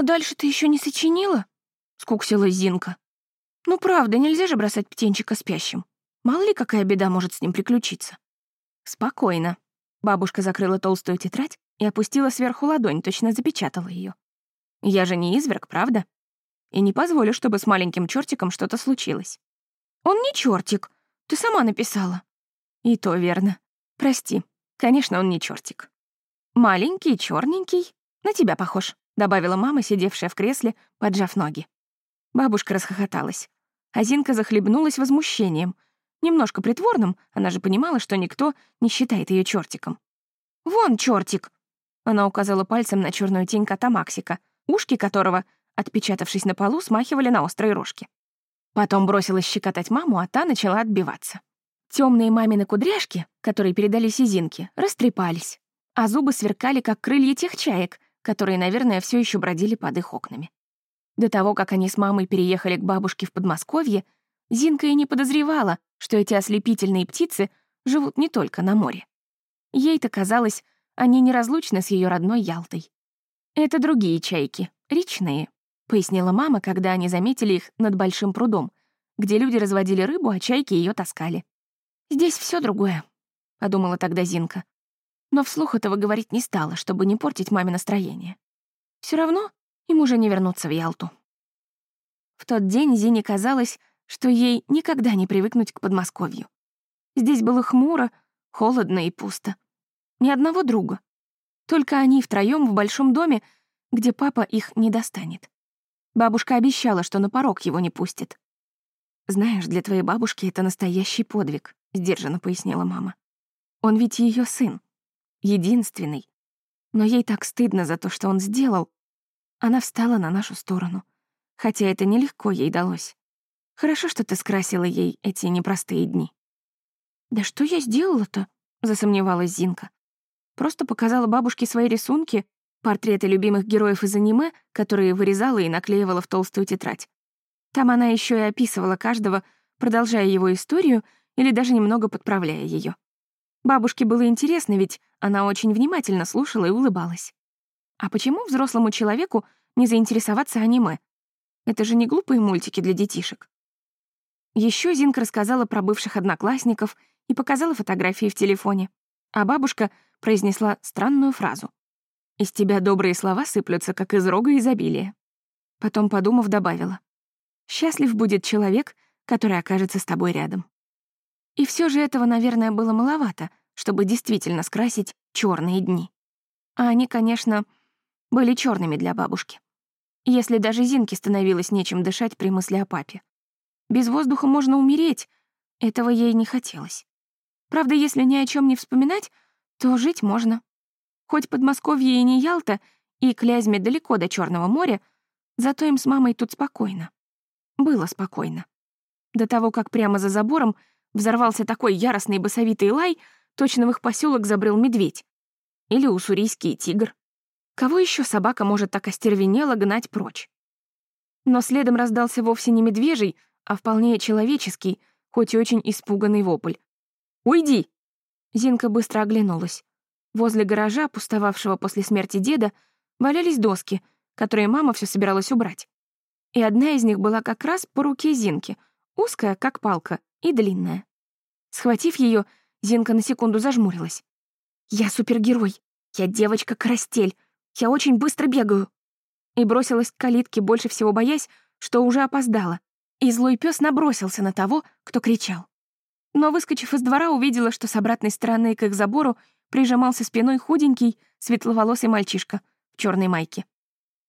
«А дальше ты еще не сочинила?» — скуксилась Зинка. «Ну правда, нельзя же бросать птенчика спящим. Мало ли какая беда может с ним приключиться». «Спокойно». Бабушка закрыла толстую тетрадь и опустила сверху ладонь, точно запечатала ее. «Я же не изверг, правда? И не позволю, чтобы с маленьким чертиком что-то случилось». «Он не чертик, ты сама написала». «И то верно. Прости, конечно, он не чертик. Маленький, черненький, на тебя похож», — добавила мама, сидевшая в кресле, поджав ноги. Бабушка расхохоталась. Азинка захлебнулась возмущением. Немножко притворным, она же понимала, что никто не считает ее чертиком. «Вон чертик! Она указала пальцем на черную тень кота Максика, ушки которого, отпечатавшись на полу, смахивали на острые рожки. Потом бросилась щекотать маму, а та начала отбиваться. Темные мамины кудряшки, которые передались Изинке, растрепались, а зубы сверкали, как крылья тех чаек, которые, наверное, все еще бродили под их окнами. До того, как они с мамой переехали к бабушке в Подмосковье, Зинка и не подозревала, что эти ослепительные птицы живут не только на море. Ей-то казалось, они неразлучны с ее родной Ялтой. «Это другие чайки, речные», — пояснила мама, когда они заметили их над большим прудом, где люди разводили рыбу, а чайки ее таскали. «Здесь все другое», — подумала тогда Зинка. Но вслух этого говорить не стала, чтобы не портить маме настроение. Все равно им уже не вернуться в Ялту. В тот день Зине казалось, что ей никогда не привыкнуть к Подмосковью. Здесь было хмуро, холодно и пусто. Ни одного друга. Только они втроём в большом доме, где папа их не достанет. Бабушка обещала, что на порог его не пустит. «Знаешь, для твоей бабушки это настоящий подвиг», — сдержанно пояснила мама. «Он ведь ее сын. Единственный. Но ей так стыдно за то, что он сделал, она встала на нашу сторону, хотя это нелегко ей далось. Хорошо, что ты скрасила ей эти непростые дни. «Да что я сделала-то?» — засомневалась Зинка. Просто показала бабушке свои рисунки, портреты любимых героев из аниме, которые вырезала и наклеивала в толстую тетрадь. Там она еще и описывала каждого, продолжая его историю или даже немного подправляя ее. Бабушке было интересно, ведь она очень внимательно слушала и улыбалась. А почему взрослому человеку не заинтересоваться аниме? Это же не глупые мультики для детишек. Еще Зинка рассказала про бывших одноклассников и показала фотографии в телефоне. А бабушка произнесла странную фразу. «Из тебя добрые слова сыплются, как из рога изобилия». Потом, подумав, добавила. «Счастлив будет человек, который окажется с тобой рядом». И все же этого, наверное, было маловато, чтобы действительно скрасить черные дни. А они, конечно, были черными для бабушки. Если даже Зинке становилось нечем дышать при мысли о папе. Без воздуха можно умереть, этого ей не хотелось. Правда, если ни о чем не вспоминать, то жить можно. Хоть Подмосковье и не Ялта, и Клязьме далеко до Черного моря, зато им с мамой тут спокойно. Было спокойно. До того, как прямо за забором взорвался такой яростный басовитый лай, точно в их поселок забрел медведь. Или уссурийский тигр. Кого еще собака может так остервенело гнать прочь? Но следом раздался вовсе не медвежий, а вполне человеческий, хоть и очень испуганный вопль. «Уйди!» Зинка быстро оглянулась. Возле гаража, пустовавшего после смерти деда, валялись доски, которые мама все собиралась убрать. И одна из них была как раз по руке Зинки, узкая, как палка, и длинная. Схватив ее, Зинка на секунду зажмурилась. «Я супергерой! Я девочка-карастель! Я очень быстро бегаю!» И бросилась к калитке, больше всего боясь, что уже опоздала. И злой пес набросился на того, кто кричал. Но, выскочив из двора, увидела, что с обратной стороны к их забору прижимался спиной худенький, светловолосый мальчишка в черной майке.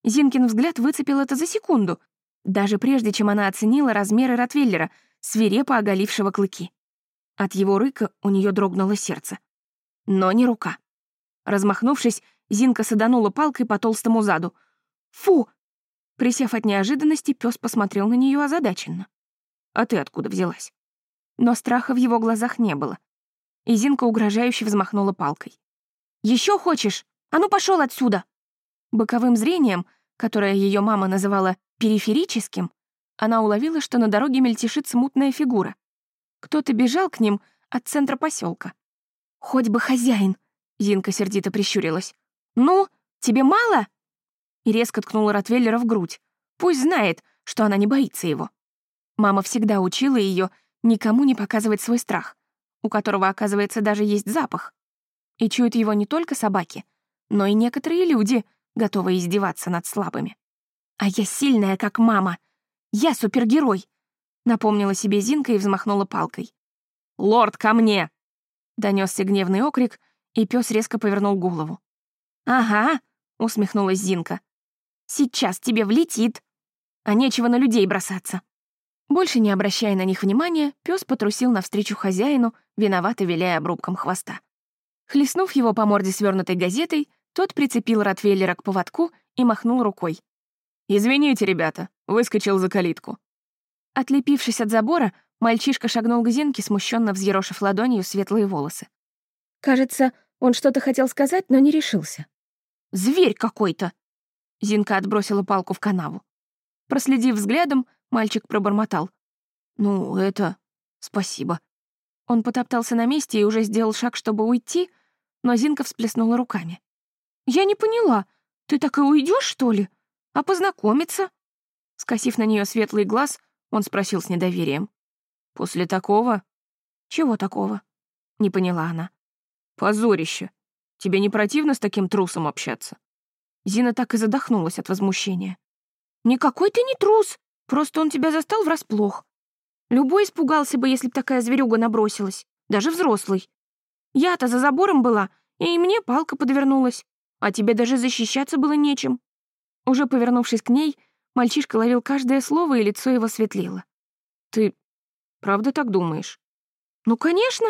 Зинкин взгляд выцепил это за секунду, даже прежде, чем она оценила размеры Ротвейлера, свирепо оголившего клыки. От его рыка у нее дрогнуло сердце. Но не рука. Размахнувшись, Зинка саданула палкой по толстому заду. «Фу!» Присев от неожиданности, пес посмотрел на нее озадаченно. «А ты откуда взялась?» Но страха в его глазах не было. И Зинка угрожающе взмахнула палкой. Еще хочешь? А ну пошел отсюда!» Боковым зрением, которое ее мама называла периферическим, она уловила, что на дороге мельтешит смутная фигура. Кто-то бежал к ним от центра поселка. «Хоть бы хозяин!» — Зинка сердито прищурилась. «Ну, тебе мало?» и резко ткнула Ротвейлера в грудь. Пусть знает, что она не боится его. Мама всегда учила ее никому не показывать свой страх, у которого, оказывается, даже есть запах. И чуют его не только собаки, но и некоторые люди, готовые издеваться над слабыми. «А я сильная, как мама! Я супергерой!» Напомнила себе Зинка и взмахнула палкой. «Лорд, ко мне!» Донесся гневный окрик, и пес резко повернул голову. «Ага», — усмехнулась Зинка. «Сейчас тебе влетит, а нечего на людей бросаться». Больше не обращая на них внимания, пес потрусил навстречу хозяину, виновато виляя обрубком хвоста. Хлестнув его по морде свернутой газетой, тот прицепил Ротвейлера к поводку и махнул рукой. «Извините, ребята», — выскочил за калитку. Отлепившись от забора, мальчишка шагнул к Зинке, смущенно взъерошив ладонью светлые волосы. Кажется, он что-то хотел сказать, но не решился. «Зверь какой-то!» Зинка отбросила палку в канаву. Проследив взглядом, мальчик пробормотал. «Ну, это... спасибо». Он потоптался на месте и уже сделал шаг, чтобы уйти, но Зинка всплеснула руками. «Я не поняла, ты так и уйдешь, что ли? А познакомиться?» Скосив на нее светлый глаз, он спросил с недоверием. «После такого?» «Чего такого?» — не поняла она. «Позорище. Тебе не противно с таким трусом общаться?» Зина так и задохнулась от возмущения. «Никакой ты не трус, просто он тебя застал врасплох. Любой испугался бы, если б такая зверюга набросилась, даже взрослый. Я-то за забором была, и мне палка подвернулась, а тебе даже защищаться было нечем». Уже повернувшись к ней, Мальчишка ловил каждое слово, и лицо его светлело. «Ты правда так думаешь?» «Ну, конечно.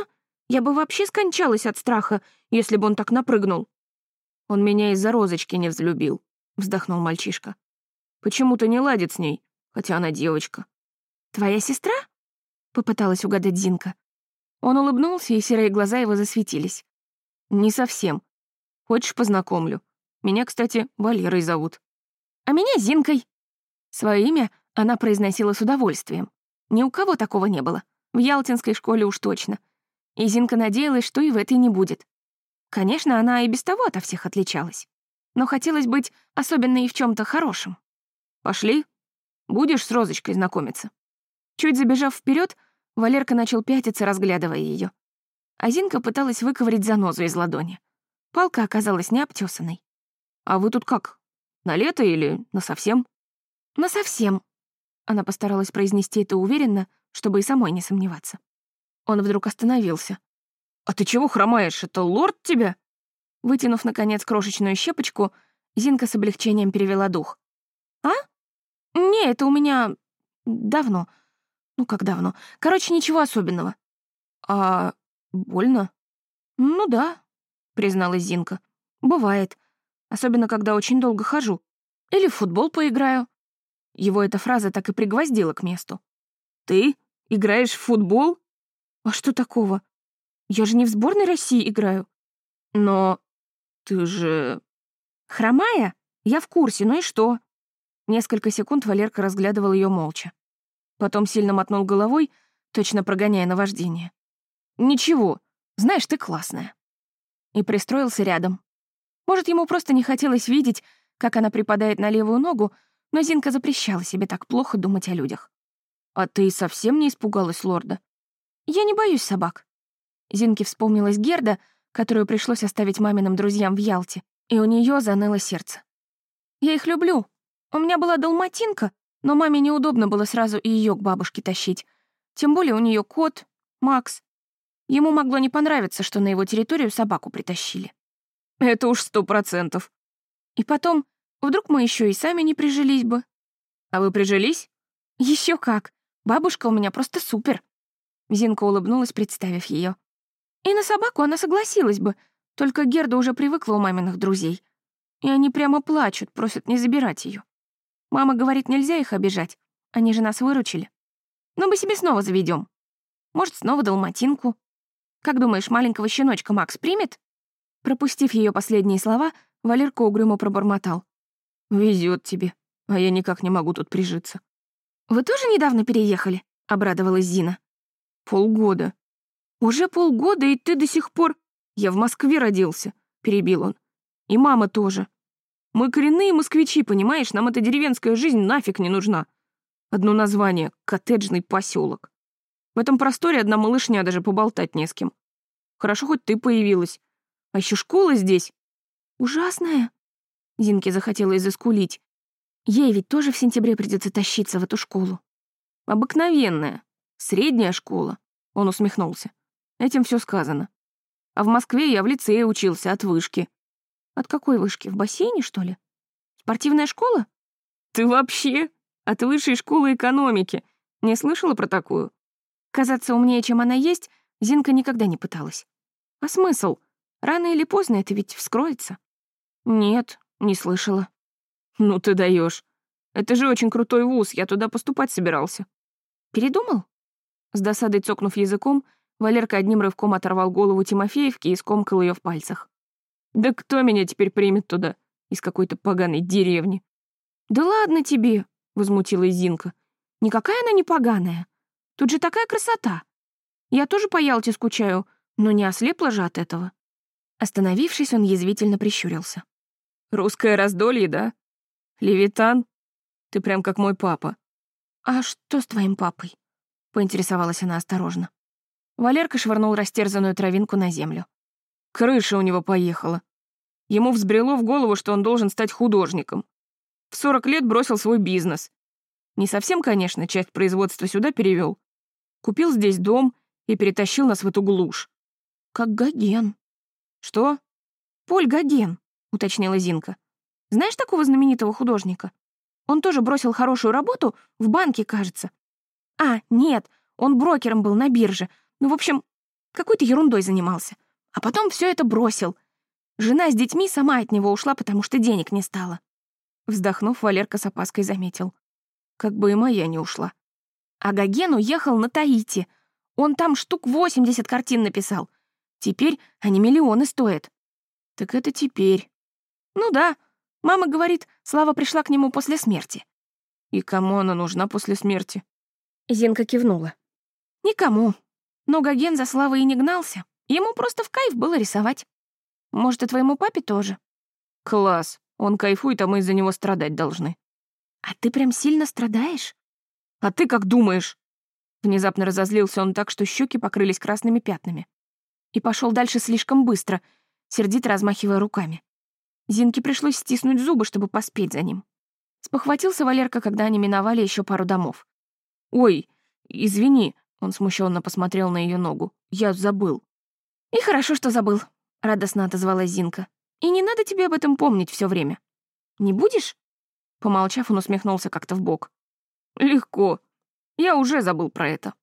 Я бы вообще скончалась от страха, если бы он так напрыгнул». «Он меня из-за розочки не взлюбил», — вздохнул мальчишка. «Почему-то не ладит с ней, хотя она девочка». «Твоя сестра?» — попыталась угадать Зинка. Он улыбнулся, и серые глаза его засветились. «Не совсем. Хочешь, познакомлю? Меня, кстати, Валерой зовут». «А меня Зинкой», Своё имя она произносила с удовольствием. Ни у кого такого не было. В Ялтинской школе уж точно. И Зинка надеялась, что и в этой не будет. Конечно, она и без того ото всех отличалась. Но хотелось быть особенно и в чем то хорошем. «Пошли. Будешь с Розочкой знакомиться?» Чуть забежав вперед, Валерка начал пятиться, разглядывая ее. А Зинка пыталась выковырить занозу из ладони. Палка оказалась необтесанной. «А вы тут как? На лето или на совсем?» совсем. Она постаралась произнести это уверенно, чтобы и самой не сомневаться. Он вдруг остановился. «А ты чего хромаешь? Это лорд тебя?» Вытянув, наконец, крошечную щепочку, Зинка с облегчением перевела дух. «А? Не, это у меня... давно. Ну, как давно. Короче, ничего особенного». «А больно?» «Ну да», — призналась Зинка. «Бывает. Особенно, когда очень долго хожу. Или в футбол поиграю. Его эта фраза так и пригвоздила к месту. «Ты играешь в футбол?» «А что такого? Я же не в сборной России играю». «Но ты же...» «Хромая? Я в курсе, ну и что?» Несколько секунд Валерка разглядывал ее молча. Потом сильно мотнул головой, точно прогоняя наваждение. «Ничего, знаешь, ты классная». И пристроился рядом. Может, ему просто не хотелось видеть, как она припадает на левую ногу, но Зинка запрещала себе так плохо думать о людях. «А ты совсем не испугалась лорда?» «Я не боюсь собак». Зинке вспомнилась Герда, которую пришлось оставить маминым друзьям в Ялте, и у нее заныло сердце. «Я их люблю. У меня была далматинка, но маме неудобно было сразу и ее к бабушке тащить. Тем более у нее кот, Макс. Ему могло не понравиться, что на его территорию собаку притащили. Это уж сто процентов. И потом, Вдруг мы еще и сами не прижились бы. А вы прижились? Еще как. Бабушка у меня просто супер. Зинка улыбнулась, представив ее. И на собаку она согласилась бы, только Герда уже привыкла у маминых друзей. И они прямо плачут, просят не забирать ее. Мама говорит, нельзя их обижать. Они же нас выручили. Но мы себе снова заведем. Может, снова долматинку. Как думаешь, маленького щеночка Макс примет? Пропустив ее последние слова, Валерка угрюмо пробормотал. Везет тебе, а я никак не могу тут прижиться. Вы тоже недавно переехали? Обрадовалась Зина. Полгода. Уже полгода, и ты до сих пор... Я в Москве родился, перебил он. И мама тоже. Мы коренные москвичи, понимаешь? Нам эта деревенская жизнь нафиг не нужна. Одно название — коттеджный поселок. В этом просторе одна малышня даже поболтать не с кем. Хорошо, хоть ты появилась. А еще школа здесь. Ужасная. Зинке захотелось заскулить. Ей ведь тоже в сентябре придется тащиться в эту школу. Обыкновенная. Средняя школа. Он усмехнулся. Этим все сказано. А в Москве я в лицее учился от вышки. От какой вышки? В бассейне, что ли? Спортивная школа? Ты вообще? От высшей школы экономики. Не слышала про такую? Казаться умнее, чем она есть, Зинка никогда не пыталась. А смысл? Рано или поздно это ведь вскроется. Нет, не слышала. Ну ты даешь. Это же очень крутой вуз, я туда поступать собирался. Передумал? С досадой цокнув языком, Валерка одним рывком оторвал голову Тимофеевки и скомкал ее в пальцах. «Да кто меня теперь примет туда? Из какой-то поганой деревни?» «Да ладно тебе!» — возмутилась Зинка. «Никакая она не поганая. Тут же такая красота. Я тоже по Ялте скучаю, но не ослепла же от этого». Остановившись, он язвительно прищурился. «Русское раздолье, да? Левитан? Ты прям как мой папа». «А что с твоим папой?» — поинтересовалась она осторожно. Валерка швырнул растерзанную травинку на землю. Крыша у него поехала. Ему взбрело в голову, что он должен стать художником. В 40 лет бросил свой бизнес. Не совсем, конечно, часть производства сюда перевел. Купил здесь дом и перетащил нас в эту глушь. Как Гоген. Что? Поль Гоген, уточнила Зинка. Знаешь такого знаменитого художника? Он тоже бросил хорошую работу в банке, кажется. А, нет, он брокером был на бирже, ну, в общем, какой-то ерундой занимался. А потом все это бросил. Жена с детьми сама от него ушла, потому что денег не стало. Вздохнув, Валерка с опаской заметил. Как бы и моя не ушла. А Гоген уехал на Таити. Он там штук 80 картин написал. Теперь они миллионы стоят. Так это теперь. Ну да. Мама говорит, Слава пришла к нему после смерти. И кому она нужна после смерти? Зинка кивнула. Никому. Но Гоген за Славой и не гнался. Ему просто в кайф было рисовать. Может, и твоему папе тоже? Класс. Он кайфует, а мы из-за него страдать должны. А ты прям сильно страдаешь? А ты как думаешь? Внезапно разозлился он так, что щеки покрылись красными пятнами. И пошел дальше слишком быстро, сердито размахивая руками. Зинке пришлось стиснуть зубы, чтобы поспеть за ним. Спохватился Валерка, когда они миновали еще пару домов. «Ой, извини», он смущенно посмотрел на ее ногу. «Я забыл». «И хорошо, что забыл», — радостно отозвалась Зинка. «И не надо тебе об этом помнить все время. Не будешь?» Помолчав, он усмехнулся как-то в бок. «Легко. Я уже забыл про это».